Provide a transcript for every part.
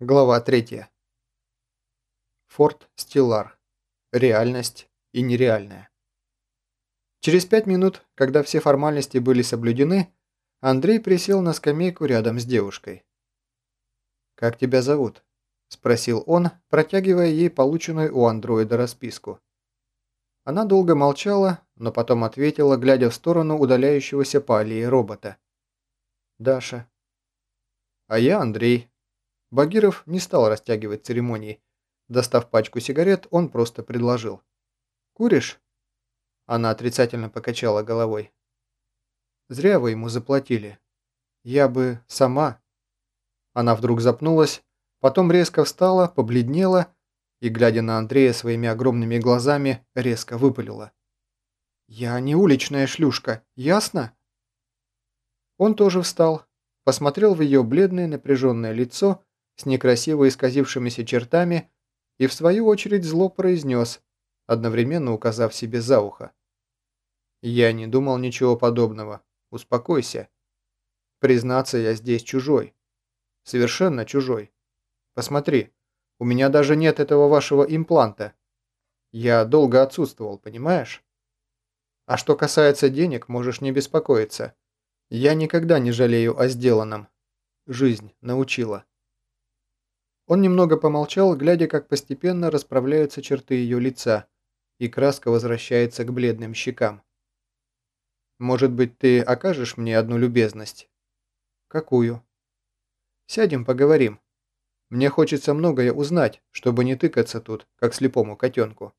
Глава 3. Форт Стиллар. Реальность и нереальная. Через пять минут, когда все формальности были соблюдены, Андрей присел на скамейку рядом с девушкой. «Как тебя зовут?» – спросил он, протягивая ей полученную у андроида расписку. Она долго молчала, но потом ответила, глядя в сторону удаляющегося по аллее робота. «Даша». «А я Андрей», Багиров не стал растягивать церемонии. Достав пачку сигарет, он просто предложил. «Куришь?» Она отрицательно покачала головой. «Зря вы ему заплатили. Я бы сама...» Она вдруг запнулась, потом резко встала, побледнела и, глядя на Андрея своими огромными глазами, резко выпалила. «Я не уличная шлюшка, ясно?» Он тоже встал, посмотрел в ее бледное напряженное лицо с некрасиво исказившимися чертами и в свою очередь зло произнес, одновременно указав себе за ухо. «Я не думал ничего подобного. Успокойся. Признаться, я здесь чужой. Совершенно чужой. Посмотри, у меня даже нет этого вашего импланта. Я долго отсутствовал, понимаешь? А что касается денег, можешь не беспокоиться. Я никогда не жалею о сделанном. Жизнь научила». Он немного помолчал, глядя, как постепенно расправляются черты ее лица, и краска возвращается к бледным щекам. «Может быть, ты окажешь мне одну любезность?» «Какую?» «Сядем, поговорим. Мне хочется многое узнать, чтобы не тыкаться тут, как слепому котенку».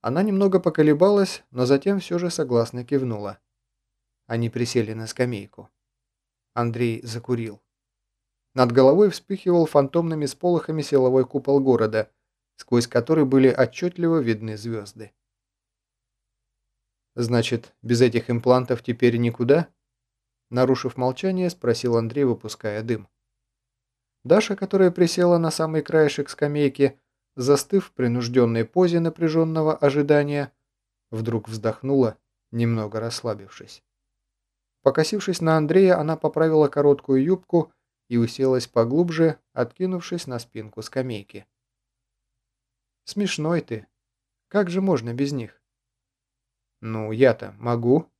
Она немного поколебалась, но затем все же согласно кивнула. Они присели на скамейку. Андрей закурил. Над головой вспыхивал фантомными сполохами силовой купол города, сквозь который были отчетливо видны звезды. «Значит, без этих имплантов теперь никуда?» Нарушив молчание, спросил Андрей, выпуская дым. Даша, которая присела на самый краешек скамейки, застыв в принужденной позе напряженного ожидания, вдруг вздохнула, немного расслабившись. Покосившись на Андрея, она поправила короткую юбку и уселась поглубже, откинувшись на спинку скамейки. «Смешной ты. Как же можно без них?» «Ну, я-то могу».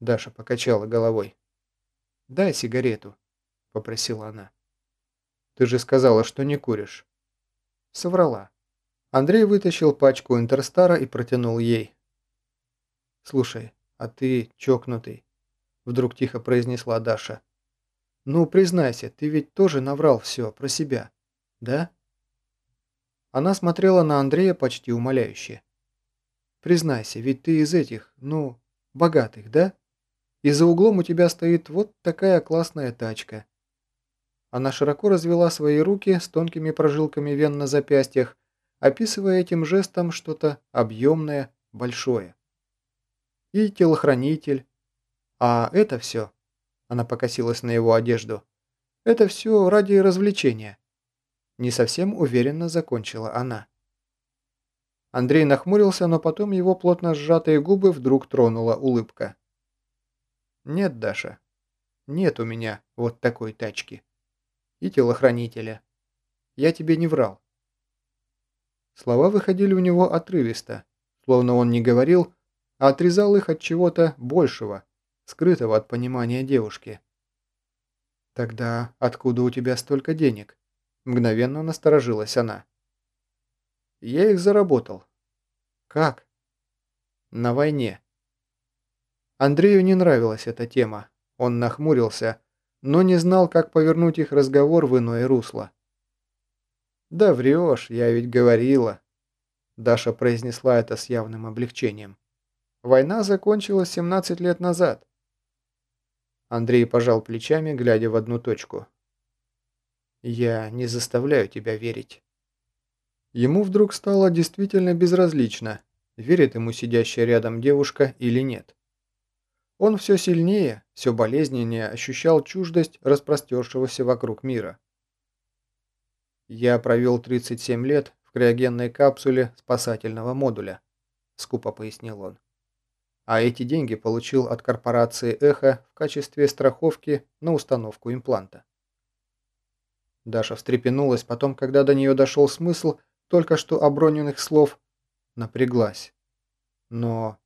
Даша покачала головой. «Дай сигарету», — попросила она. «Ты же сказала, что не куришь». Соврала. Андрей вытащил пачку Интерстара и протянул ей. «Слушай, а ты чокнутый», — вдруг тихо произнесла Даша. «Ну, признайся, ты ведь тоже наврал все про себя, да?» Она смотрела на Андрея почти умоляюще. «Признайся, ведь ты из этих, ну, богатых, да? И за углом у тебя стоит вот такая классная тачка». Она широко развела свои руки с тонкими прожилками вен на запястьях, описывая этим жестом что-то объемное, большое. И телохранитель. А это все она покосилась на его одежду. «Это все ради развлечения». Не совсем уверенно закончила она. Андрей нахмурился, но потом его плотно сжатые губы вдруг тронула улыбка. «Нет, Даша, нет у меня вот такой тачки. И телохранителя. Я тебе не врал». Слова выходили у него отрывисто, словно он не говорил, а отрезал их от чего-то большего, скрытого от понимания девушки. «Тогда откуда у тебя столько денег?» Мгновенно насторожилась она. «Я их заработал». «Как?» «На войне». Андрею не нравилась эта тема. Он нахмурился, но не знал, как повернуть их разговор в иное русло. «Да врешь, я ведь говорила». Даша произнесла это с явным облегчением. «Война закончилась 17 лет назад. Андрей пожал плечами, глядя в одну точку. «Я не заставляю тебя верить». Ему вдруг стало действительно безразлично, верит ему сидящая рядом девушка или нет. Он все сильнее, все болезненнее ощущал чуждость распростершегося вокруг мира. «Я провел 37 лет в криогенной капсуле спасательного модуля», – скупо пояснил он а эти деньги получил от корпорации «Эхо» в качестве страховки на установку импланта. Даша встрепенулась, потом, когда до нее дошел смысл только что оброненных слов, напряглась. «Но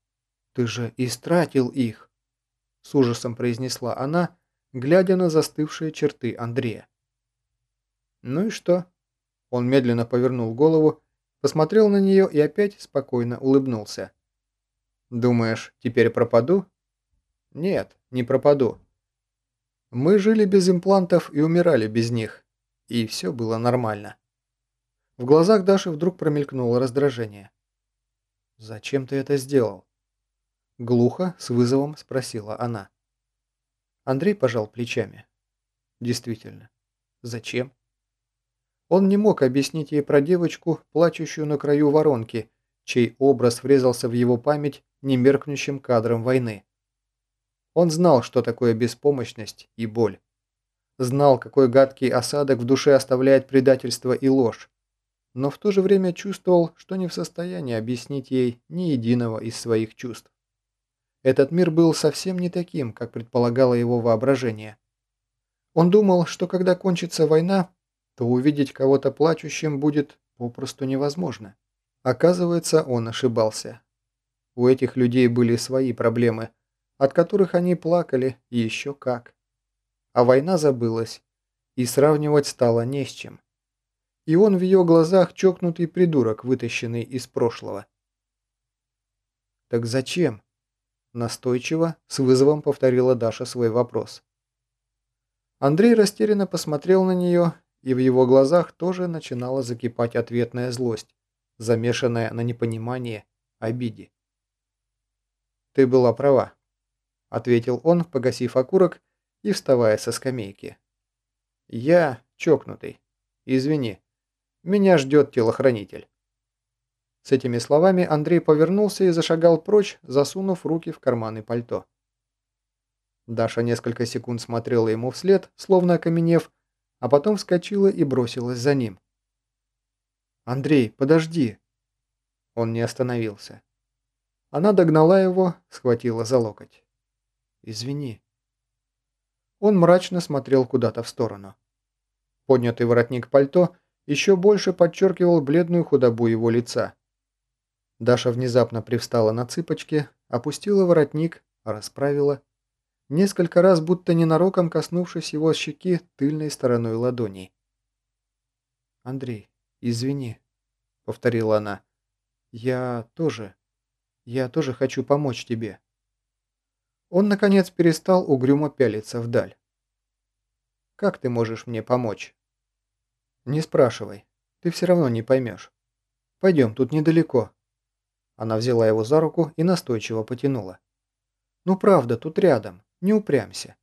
ты же истратил их!» С ужасом произнесла она, глядя на застывшие черты Андрея. «Ну и что?» Он медленно повернул голову, посмотрел на нее и опять спокойно улыбнулся. «Думаешь, теперь пропаду?» «Нет, не пропаду. Мы жили без имплантов и умирали без них, и все было нормально». В глазах Даши вдруг промелькнуло раздражение. «Зачем ты это сделал?» Глухо, с вызовом спросила она. Андрей пожал плечами. «Действительно. Зачем?» Он не мог объяснить ей про девочку, плачущую на краю воронки, чей образ врезался в его память немеркнущим кадром войны. Он знал, что такое беспомощность и боль. Знал, какой гадкий осадок в душе оставляет предательство и ложь. Но в то же время чувствовал, что не в состоянии объяснить ей ни единого из своих чувств. Этот мир был совсем не таким, как предполагало его воображение. Он думал, что когда кончится война, то увидеть кого-то плачущим будет попросту невозможно. Оказывается, он ошибался. У этих людей были свои проблемы, от которых они плакали еще как. А война забылась, и сравнивать стало не с чем. И он в ее глазах чокнутый придурок, вытащенный из прошлого. «Так зачем?» Настойчиво, с вызовом повторила Даша свой вопрос. Андрей растерянно посмотрел на нее и в его глазах тоже начинала закипать ответная злость, замешанная на непонимании, обиде. «Ты была права», — ответил он, погасив окурок и вставая со скамейки. «Я чокнутый. Извини. Меня ждет телохранитель». С этими словами Андрей повернулся и зашагал прочь, засунув руки в карманы пальто. Даша несколько секунд смотрела ему вслед, словно окаменев, а потом вскочила и бросилась за ним. «Андрей, подожди!» Он не остановился. Она догнала его, схватила за локоть. «Извини». Он мрачно смотрел куда-то в сторону. Поднятый воротник пальто еще больше подчеркивал бледную худобу его лица. Даша внезапно привстала на цыпочки, опустила воротник, расправила несколько раз будто ненароком коснувшись его щеки тыльной стороной ладони. «Андрей, извини», — повторила она. «Я тоже... Я тоже хочу помочь тебе». Он, наконец, перестал угрюмо пялиться вдаль. «Как ты можешь мне помочь?» «Не спрашивай. Ты все равно не поймешь. Пойдем, тут недалеко». Она взяла его за руку и настойчиво потянула. «Ну правда, тут рядом. Не упрямься.